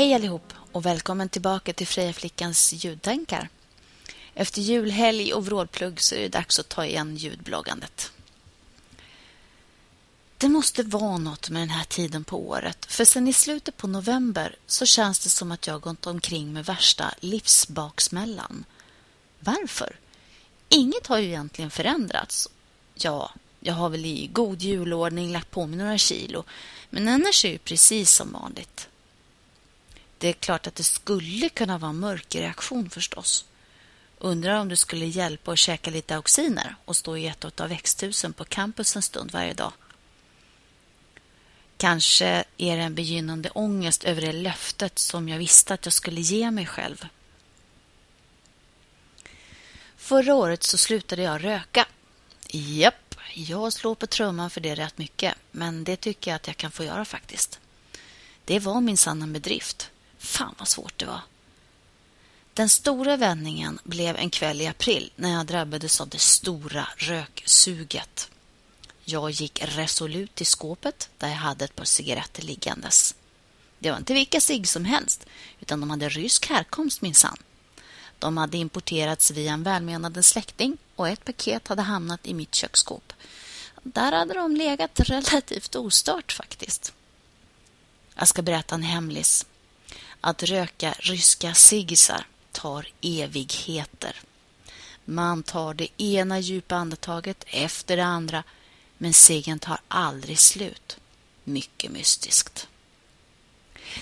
Hej allihop och välkommen tillbaka till Freja Flickans ljudtankar. Efter julhelg och vrålplugg så är det dags att ta igen ljudbloggandet. Det måste vara något med den här tiden på året för sen i slutet på november så känns det som att jag gått omkring med värsta livsbaksmällan. Varför? Inget har ju egentligen förändrats. Ja, jag har väl i god julordning lagt på mig några kilo men annars är det precis som vanligt. Det är klart att det skulle kunna vara en mörkerreaktion förstås. Undrar om det skulle hjälpa att käka lite auxiner och stå i ett av växthusen på campus en stund varje dag. Kanske är det en begynnande ångest över det löftet som jag visste att jag skulle ge mig själv. Förra året så slutade jag röka. Japp, jag slår på trumman för det rätt mycket, men det tycker jag att jag kan få göra faktiskt. Det var min sanna bedrift. Fan vad svårt det var. Den stora vändningen blev en kväll i april när jag drabbades av det stora röksuget. Jag gick resolut till skåpet där jag hade ett par cigaretter liggandes. Det var inte vilka cigg som helst, utan de hade rysk härkomst minsann. De hade importerats via en välmenande släkting och ett paket hade hamnat i mitt köksskåp. Där hade de legat relativt ostört faktiskt. Jag ska berätta en hemlis. Att röka ryska ciggisar tar evigheter. Man tar det ena djupa andetaget efter det andra men ciggen tar aldrig slut. Mycket mystiskt.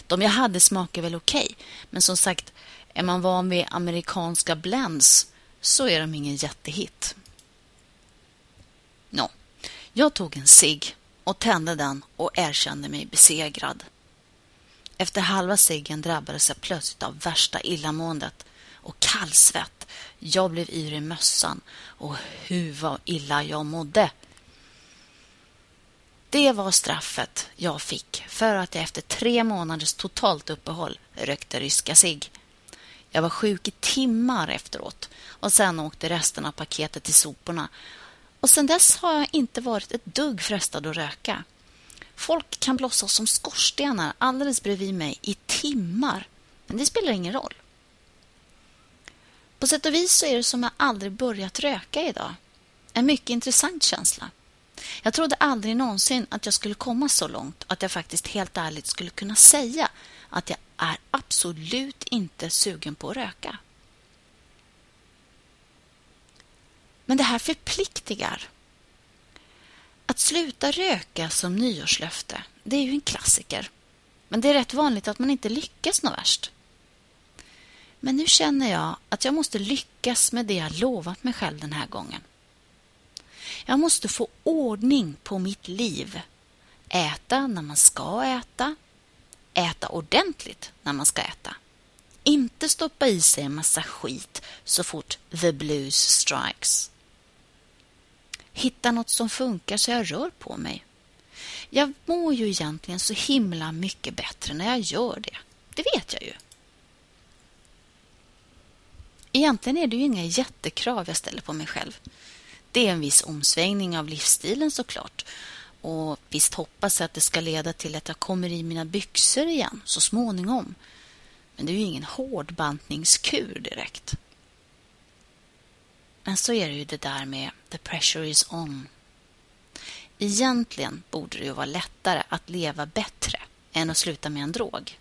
De jag hade smakar väl okej, okay, men som sagt, är man van vid amerikanska blends så är de ingen jättehit. Nå, jag tog en cigg och tände den och erkände mig besegrad. Efter halva ciggen drabbades jag plötsligt av värsta illamåendet och kallsvett. Jag blev yr i mössan och hur vad illa jag mådde. Det var straffet jag fick för att jag efter tre månaders totalt uppehåll rökte ryska cigg. Jag var sjuk i timmar efteråt och sen åkte resten av paketet till soporna. Och sen dess har jag inte varit ett dugg frestad att röka. Folk kan blossa som skorstenar alldeles bredvid mig i timmar, men det spelar ingen roll. På sätt och vis så är det som att jag aldrig börjat röka idag. En mycket intressant känsla. Jag trodde aldrig någonsin att jag skulle komma så långt att jag faktiskt helt ärligt skulle kunna säga att jag är absolut inte sugen på att röka. Men det här förpliktigar. Att sluta röka som nyårslöfte, det är ju en klassiker. Men det är rätt vanligt att man inte lyckas något värst. Men nu känner jag att jag måste lyckas med det jag lovat mig själv den här gången. Jag måste få ordning på mitt liv. Äta när man ska äta. Äta ordentligt när man ska äta. Inte stoppa i sig en massa skit så fort the blues strikes. Hitta något som funkar så jag rör på mig. Jag mår ju egentligen så himla mycket bättre när jag gör det. Det vet jag ju. Egentligen är det ju inga jättekrav jag ställer på mig själv. Det är en viss omsvängning av livsstilen såklart. Och visst hoppas jag att det ska leda till att jag kommer i mina byxor igen så småningom. Men det är ju ingen hårdbantningskur direkt. Men så är det ju det där med the pressure is on. Egentligen borde det ju vara lättare att leva bättre än att sluta med en drog.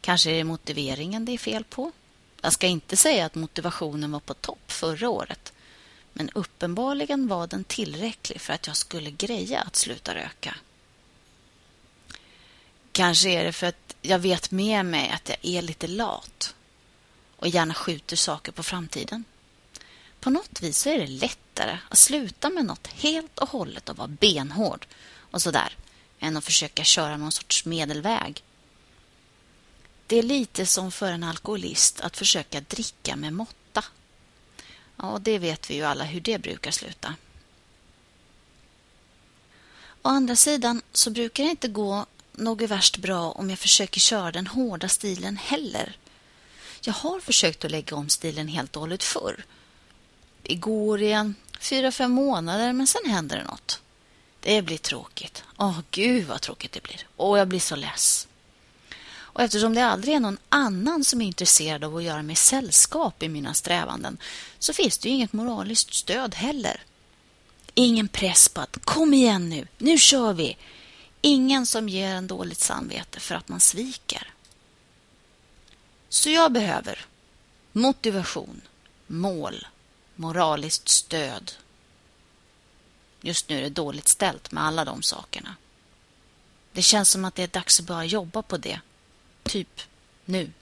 Kanske är det motiveringen det är fel på? Jag ska inte säga att motivationen var på topp förra året men uppenbarligen var den tillräcklig för att jag skulle greja att sluta röka. Kanske är det för att jag vet med mig att jag är lite lat och gärna skjuter saker på framtiden. På något vis är det lättare att sluta med något helt och hållet och vara benhård och sådär än att försöka köra någon sorts medelväg. Det är lite som för en alkoholist att försöka dricka med måtta. Ja, det vet vi ju alla hur det brukar sluta. Å andra sidan så brukar det inte gå något värst bra om jag försöker köra den hårda stilen heller. Jag har försökt att lägga om stilen helt och hållet förr. Igår går igen fyra, fem månader, men sen händer det något. Det blir tråkigt. Åh, gud vad tråkigt det blir. Och jag blir så less. Och eftersom det aldrig är någon annan som är intresserad av att göra mig sällskap i mina strävanden så finns det ju inget moraliskt stöd heller. Ingen press på att kom igen nu, nu kör vi. Ingen som ger en dåligt samvete för att man sviker. Så jag behöver motivation, mål, moraliskt stöd. Just nu är det dåligt ställt med alla de sakerna. Det känns som att det är dags att börja jobba på det. Typ nu.